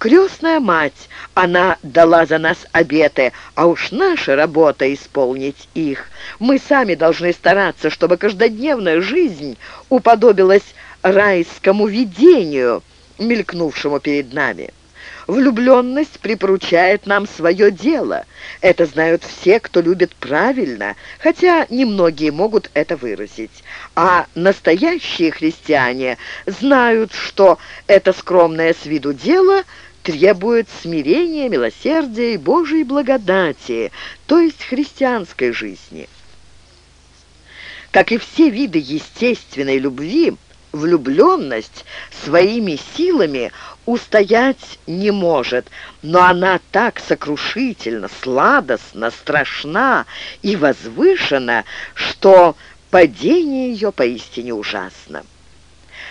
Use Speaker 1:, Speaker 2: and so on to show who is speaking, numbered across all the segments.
Speaker 1: Крестная мать, она дала за нас обеты, а уж наша работа исполнить их. Мы сами должны стараться, чтобы каждодневная жизнь уподобилась райскому видению, мелькнувшему перед нами. Влюбленность припоручает нам свое дело. Это знают все, кто любит правильно, хотя немногие могут это выразить. А настоящие христиане знают, что это скромное с виду дело требует смирения, милосердия и Божьей благодати, то есть христианской жизни. Как и все виды естественной любви, влюбленность своими силами устоять не может, но она так сокрушительно, сладостна, страшна и возвышена, что падение ее поистине ужасно.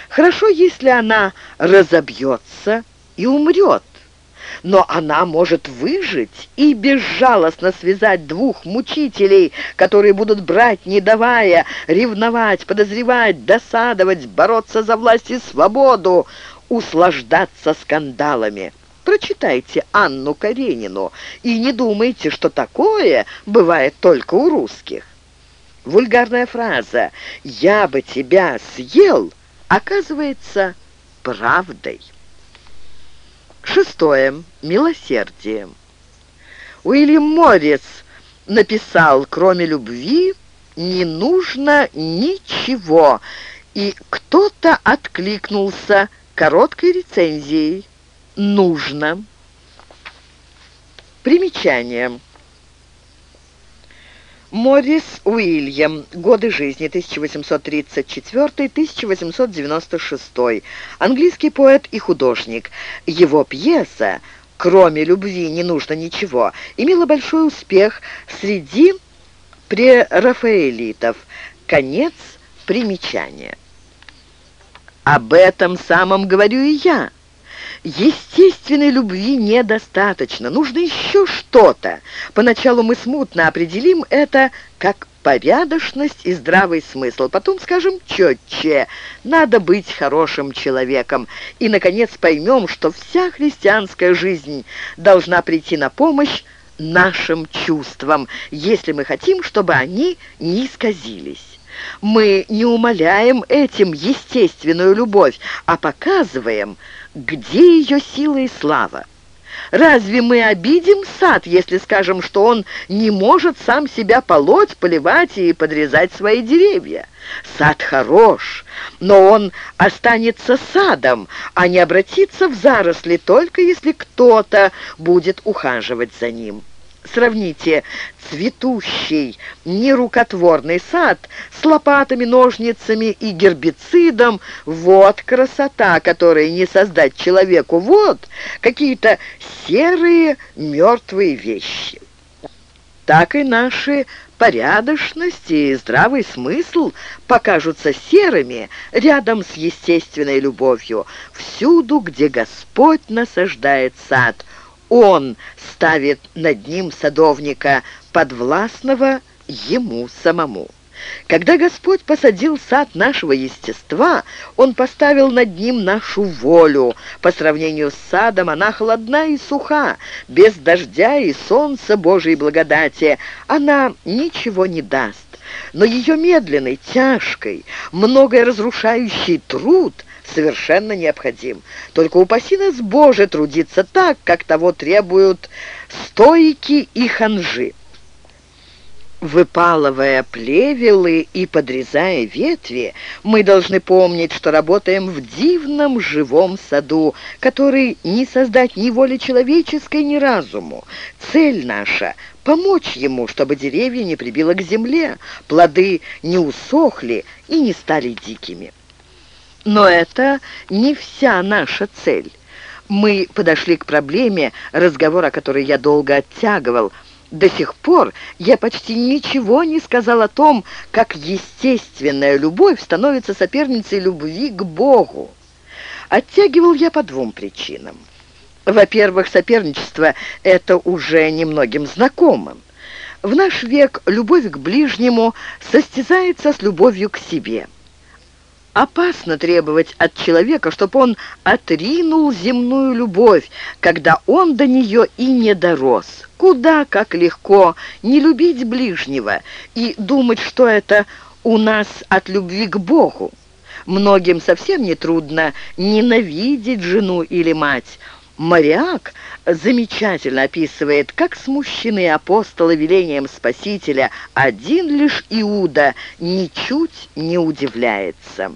Speaker 1: Хорошо, если она разобьется и умрет, но она может выжить и безжалостно связать двух мучителей, которые будут брать, не давая, ревновать, подозревать, досадовать, бороться за власть и свободу, услаждаться скандалами. Прочитайте Анну Каренину и не думайте, что такое бывает только у русских. Вульгарная фраза «я бы тебя съел» оказывается правдой. Шестое. Милосердие. Уильям Моррис написал, кроме любви не нужно ничего, и кто-то откликнулся короткой рецензией «Нужно». Примечание. Моррис Уильям. Годы жизни 1834-1896. Английский поэт и художник. Его пьеса «Кроме любви не нужно ничего» имела большой успех среди прерафаэлитов. Конец примечания. Об этом самом говорю и я. Естественной любви недостаточно, нужно еще что-то. Поначалу мы смутно определим это как порядочность и здравый смысл. Потом скажем четче, надо быть хорошим человеком. И, наконец, поймем, что вся христианская жизнь должна прийти на помощь нашим чувствам, если мы хотим, чтобы они не исказились. Мы не умаляем этим естественную любовь, а показываем – где ее сила и слава? Разве мы обидим сад, если скажем, что он не может сам себя полоть, поливать и подрезать свои деревья? Сад хорош, но он останется садом, а не обратится в заросли, только если кто-то будет ухаживать за ним. Сравните цветущий, нерукотворный сад с лопатами, ножницами и гербицидом. Вот красота, которой не создать человеку. Вот какие-то серые мертвые вещи. Так и наши порядочность и здравый смысл покажутся серыми рядом с естественной любовью, всюду, где Господь насаждает сад – он ставит над ним садовника, подвластного ему самому. Когда Господь посадил сад нашего естества, Он поставил над ним нашу волю. По сравнению с садом она холодна и суха, без дождя и солнца Божьей благодати. Она ничего не даст. Но ее медленный, тяжкий, многое разрушающий труд – совершенно необходим. Только упаси нас, Боже, трудиться так, как того требуют стойки и ханжи. Выпалывая плевелы и подрезая ветви, мы должны помнить, что работаем в дивном живом саду, который не создать ни воли человеческой, ни разуму. Цель наша — помочь ему, чтобы деревья не прибило к земле, плоды не усохли и не стали дикими. Но это не вся наша цель. Мы подошли к проблеме, разговор о которой я долго оттягивал. До сих пор я почти ничего не сказал о том, как естественная любовь становится соперницей любви к Богу. Оттягивал я по двум причинам. Во-первых, соперничество – это уже немногим знакомым. В наш век любовь к ближнему состязается с любовью к себе – Опасно требовать от человека, чтобы он отринул земную любовь, когда он до нее и не дорос. Куда как легко не любить ближнего и думать, что это у нас от любви к Богу. Многим совсем не трудно ненавидеть жену или мать. Мариак замечательно описывает, как смущены апостолы велением Спасителя, один лишь Иуда ничуть не удивляется.